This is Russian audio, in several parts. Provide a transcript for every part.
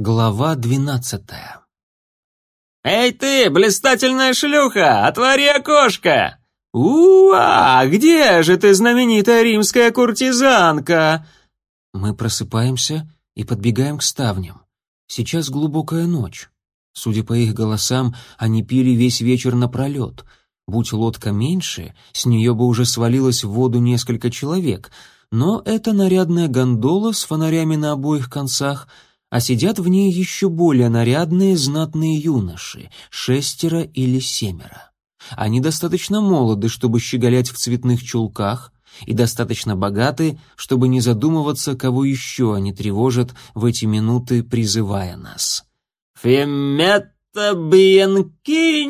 Глава двенадцатая. «Эй ты, блистательная шлюха, отвори окошко!» «У-а, где же ты, знаменитая римская куртизанка?» Мы просыпаемся и подбегаем к ставням. Сейчас глубокая ночь. Судя по их голосам, они пили весь вечер напролет. Будь лодка меньше, с нее бы уже свалилось в воду несколько человек, но это нарядная гондола с фонарями на обоих концах, а сидят в ней еще более нарядные знатные юноши, шестеро или семеро. Они достаточно молоды, чтобы щеголять в цветных чулках, и достаточно богаты, чтобы не задумываться, кого еще они тревожат в эти минуты, призывая нас. «Фиметта Бьянкини!»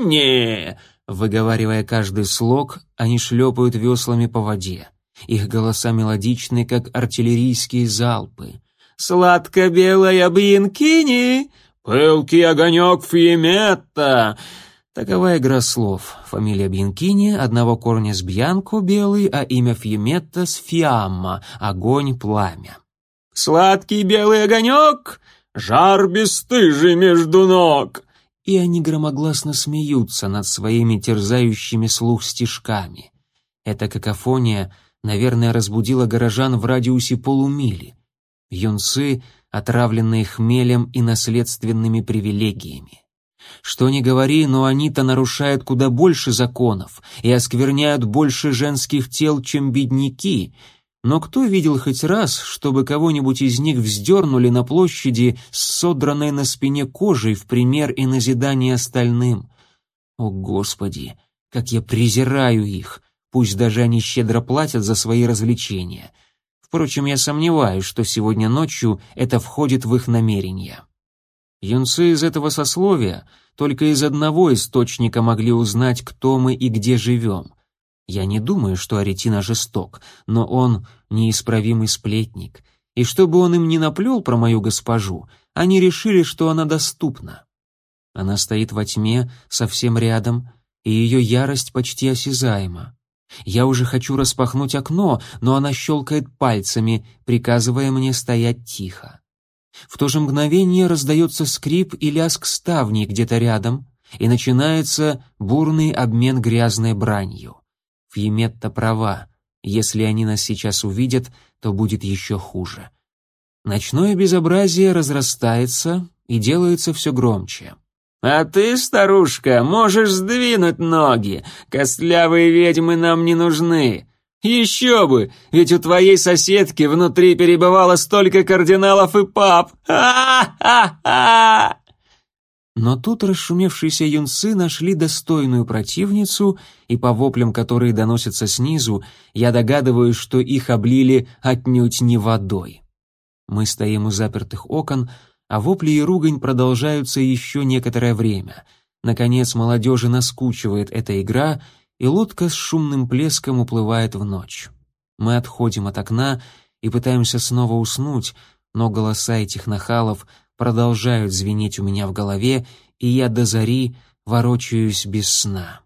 Выговаривая каждый слог, они шлепают веслами по воде. Их голоса мелодичны, как артиллерийские залпы. «Сладко-белая Бьянкини!» «Пылкий огонек Фиметта!» Такова игра слов. Фамилия Бьянкини, одного корня с Бьянку, белый, а имя Фьеметта с Фиамма, огонь, пламя. «Сладкий белый огонек! Жар бесстыжий между ног!» И они громогласно смеются над своими терзающими слух стишками. Эта какофония, наверное, разбудила горожан в радиусе полумили. Юнцы, отравленные хмелем и наследственными привилегиями. Что ни говори, но они-то нарушают куда больше законов и оскверняют больше женских тел, чем бедняки. Но кто видел хоть раз, чтобы кого-нибудь из них вздернули на площади с содранной на спине кожей в пример и назидание остальным? О, Господи, как я презираю их, пусть даже они щедро платят за свои развлечения. Впрочем, я сомневаюсь, что сегодня ночью это входит в их намерения. Юнцы из этого сословия только из одного источника могли узнать, кто мы и где живем. Я не думаю, что Аретина жесток, но он неисправимый сплетник, и чтобы он им не наплел про мою госпожу, они решили, что она доступна. Она стоит во тьме, совсем рядом, и ее ярость почти осязаема. Я уже хочу распахнуть окно, но она щелкает пальцами, приказывая мне стоять тихо. В то же мгновение раздается скрип и лязг ставней где-то рядом, и начинается бурный обмен грязной бранью. Фьеметта права. Если они нас сейчас увидят, то будет еще хуже. Ночное безобразие разрастается и делается все громче. «А ты, старушка, можешь сдвинуть ноги. Костлявые ведьмы нам не нужны. «Еще бы! Ведь у твоей соседки внутри перебывало столько кардиналов и пап! Ха-ха-ха!» Но тут расшумевшиеся юнцы нашли достойную противницу, и по воплям, которые доносятся снизу, я догадываюсь, что их облили отнюдь не водой. Мы стоим у запертых окон, а вопли и ругань продолжаются еще некоторое время. Наконец, молодежи наскучивает эта игра — и лодка с шумным плеском уплывает в ночь. Мы отходим от окна и пытаемся снова уснуть, но голоса этих нахалов продолжают звенеть у меня в голове, и я до зари ворочаюсь без сна.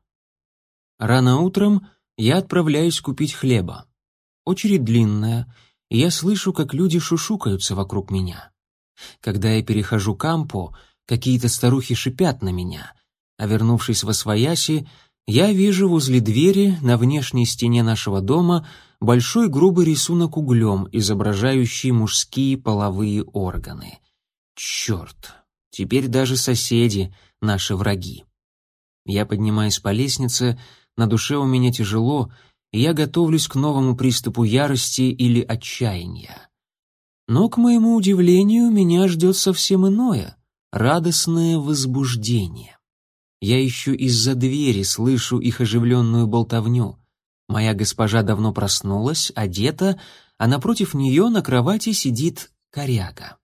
Рано утром я отправляюсь купить хлеба. Очередь длинная, и я слышу, как люди шушукаются вокруг меня. Когда я перехожу кампо, какие-то старухи шипят на меня, а вернувшись во свояси, я вижу возле двери на внешней стене нашего дома большой грубый рисунок углем, изображающий мужские половые органы. Черт, теперь даже соседи — наши враги. Я поднимаюсь по лестнице, на душе у меня тяжело, и я готовлюсь к новому приступу ярости или отчаяния. Но, к моему удивлению, меня ждет совсем иное — радостное возбуждение. Я еще из-за двери слышу их оживленную болтовню. Моя госпожа давно проснулась, одета, а напротив нее на кровати сидит коряга.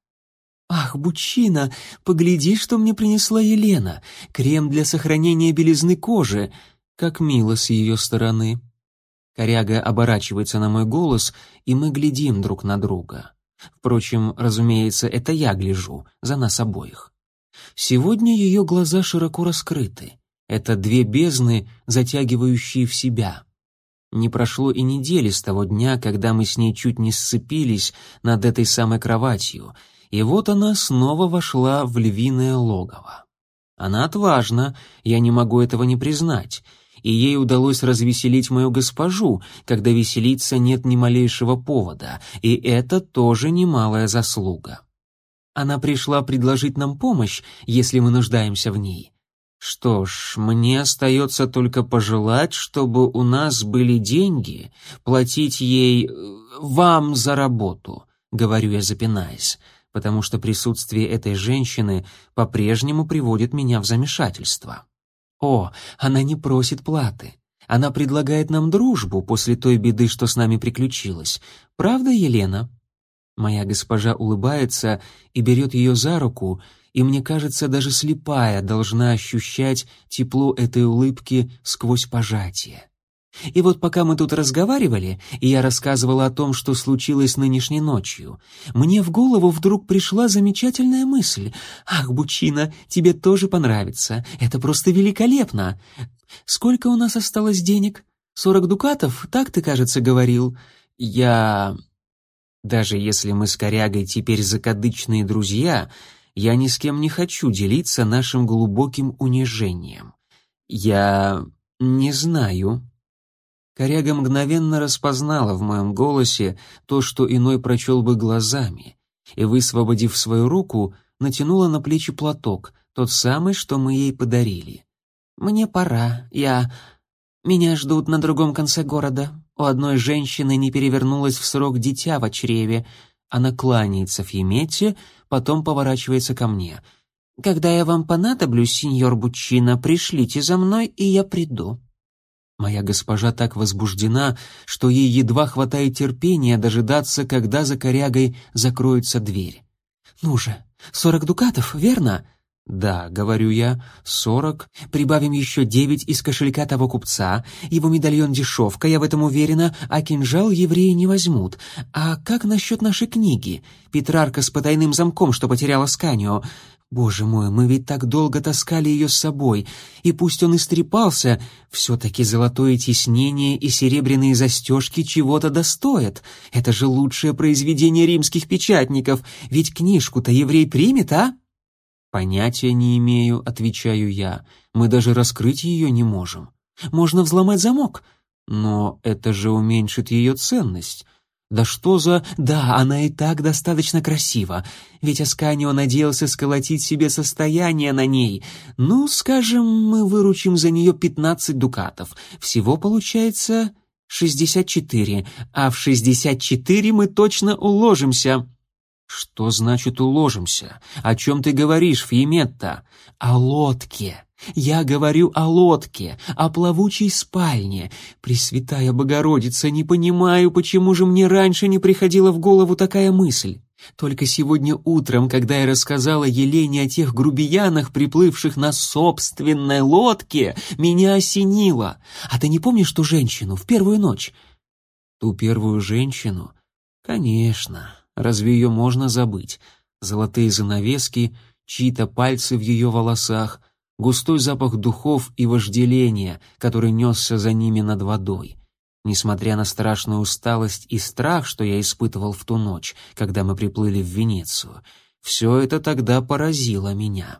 «Ах, Бучина, погляди, что мне принесла Елена! Крем для сохранения белизны кожи! Как мило с ее стороны!» Коряга оборачивается на мой голос, и мы глядим друг на друга. Впрочем, разумеется, это я гляжу, за нас обоих. Сегодня ее глаза широко раскрыты. Это две бездны, затягивающие в себя. Не прошло и недели с того дня, когда мы с ней чуть не сцепились над этой самой кроватью, и вот она снова вошла в львиное логово. Она отважна, я не могу этого не признать, и ей удалось развеселить мою госпожу, когда веселиться нет ни малейшего повода, и это тоже немалая заслуга. Она пришла предложить нам помощь, если мы нуждаемся в ней. Что ж, мне остается только пожелать, чтобы у нас были деньги, платить ей э, вам за работу, говорю я, запинаясь, потому что присутствие этой женщины по-прежнему приводит меня в замешательство. О, она не просит платы. Она предлагает нам дружбу после той беды, что с нами приключилась. Правда, Елена? Моя госпожа улыбается и берет ее за руку, и мне кажется, даже слепая должна ощущать тепло этой улыбки сквозь пожатие. И вот пока мы тут разговаривали, и я рассказывала о том, что случилось нынешней ночью, мне в голову вдруг пришла замечательная мысль. «Ах, Бучина, тебе тоже понравится. Это просто великолепно. Сколько у нас осталось денег? Сорок дукатов, так ты, кажется, говорил?» «Я...» «Даже если мы с корягой теперь закадычные друзья, я ни с кем не хочу делиться нашим глубоким унижением. Я не знаю. Коряга мгновенно распознала в моем голосе то, что иной прочел бы глазами, и, высвободив свою руку, натянула на плечи платок, тот самый, что мы ей подарили. «Мне пора. Я... Меня ждут на другом конце города. У одной женщины не перевернулось в срок дитя в чреве. Она кланяется Фьемете, потом поворачивается ко мне. «Когда я вам понадоблюсь, сеньор Буччино, пришлите за мной, и я приду». Моя госпожа так возбуждена, что ей едва хватает терпения дожидаться, когда за корягой закроется дверь. «Ну же, сорок дукатов, верно?» «Да», — говорю я, — «сорок. Прибавим еще девять из кошелька того купца. Его медальон дешевка, я в этом уверена, а кинжал евреи не возьмут. А как насчет нашей книги? Петрарка с потайным замком, что потеряла Сканио. Боже мой, мы ведь так долго таскали ее с собой, и пусть он истрепался, все-таки золотое тиснение и серебряные застежки чего-то достоят. Это же лучшее произведение римских печатников, ведь книжку-то еврей примет, а?» «Понятия не имею», — отвечаю я. «Мы даже раскрыть ее не можем. Можно взломать замок, но это же уменьшит ее ценность». «Да что за... Да, она и так достаточно красива. Ведь Асканио надеялся сколотить себе состояние на ней. Ну, скажем, мы выручим за нее пятнадцать дукатов. Всего получается шестьдесят четыре. А в шестьдесят четыре мы точно уложимся». «Что значит уложимся? О чем ты говоришь, Фьеметта?» «О лодке. Я говорю о лодке, о плавучей спальне. Пресвятая Богородица, не понимаю, почему же мне раньше не приходила в голову такая мысль. Только сегодня утром, когда я рассказала Елене о тех грубиянах, приплывших на собственной лодке, меня осенило. А ты не помнишь ту женщину в первую ночь?» «Ту первую женщину?» «Конечно». Разве ее можно забыть? Золотые занавески, чьи-то пальцы в ее волосах, густой запах духов и вожделения, который несся за ними над водой. Несмотря на страшную усталость и страх, что я испытывал в ту ночь, когда мы приплыли в Венецию, все это тогда поразило меня.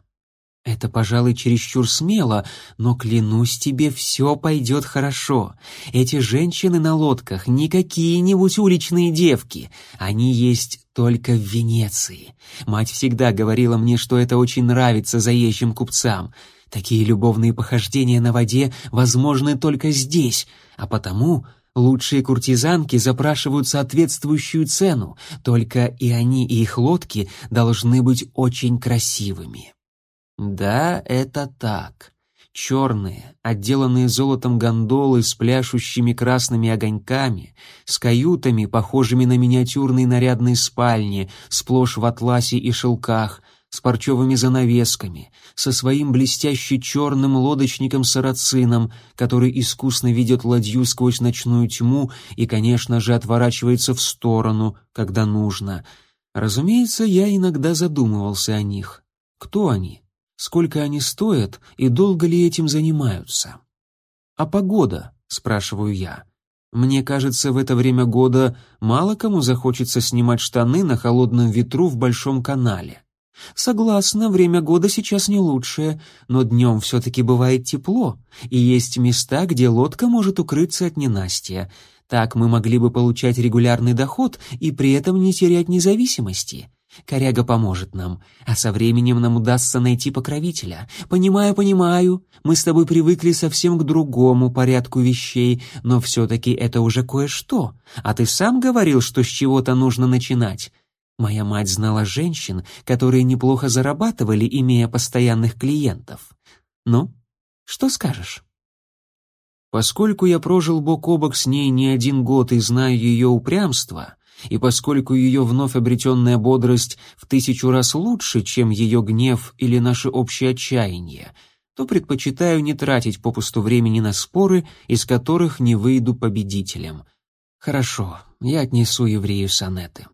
Это, пожалуй, чересчур смело, но клянусь тебе, все пойдет хорошо. Эти женщины на лодках не какие-нибудь уличные девки. Они есть только в Венеции. Мать всегда говорила мне, что это очень нравится заезжим купцам. Такие любовные похождения на воде возможны только здесь, а потому лучшие куртизанки запрашивают соответствующую цену, только и они, и их лодки должны быть очень красивыми. Да, это так. Черные, отделанные золотом гондолы с пляшущими красными огоньками, с каютами, похожими на миниатюрные нарядные спальни, сплошь в атласе и шелках, с парчевыми занавесками, со своим блестяще черным лодочником-сарацином, который искусно ведет ладью сквозь ночную тьму и, конечно же, отворачивается в сторону, когда нужно. Разумеется, я иногда задумывался о них. Кто они? Сколько они стоят и долго ли этим занимаются. «А погода?» — спрашиваю я. Мне кажется, в это время года мало кому захочется снимать штаны на холодном ветру в большом канале. Согласна, время года сейчас не лучшее, но днем все-таки бывает тепло, и есть места, где лодка может укрыться от ненастья. Так мы могли бы получать регулярный доход и при этом не терять независимости. Коряга поможет нам, а со временем нам удастся найти покровителя. Понимаю, понимаю, мы с тобой привыкли совсем к другому порядку вещей, но все-таки это уже кое-что. А ты сам говорил, что с чего-то нужно начинать. Моя мать знала женщин, которые неплохо зарабатывали, имея постоянных клиентов. Ну, что скажешь? Поскольку я прожил бок о бок с ней не один год и знаю ее упрямство, и поскольку ее вновь обретенная бодрость в тысячу раз лучше, чем ее гнев или наше общее отчаяние, то предпочитаю не тратить попусту времени на споры, из которых не выйду победителем. Хорошо, я отнесу еврею сонеты.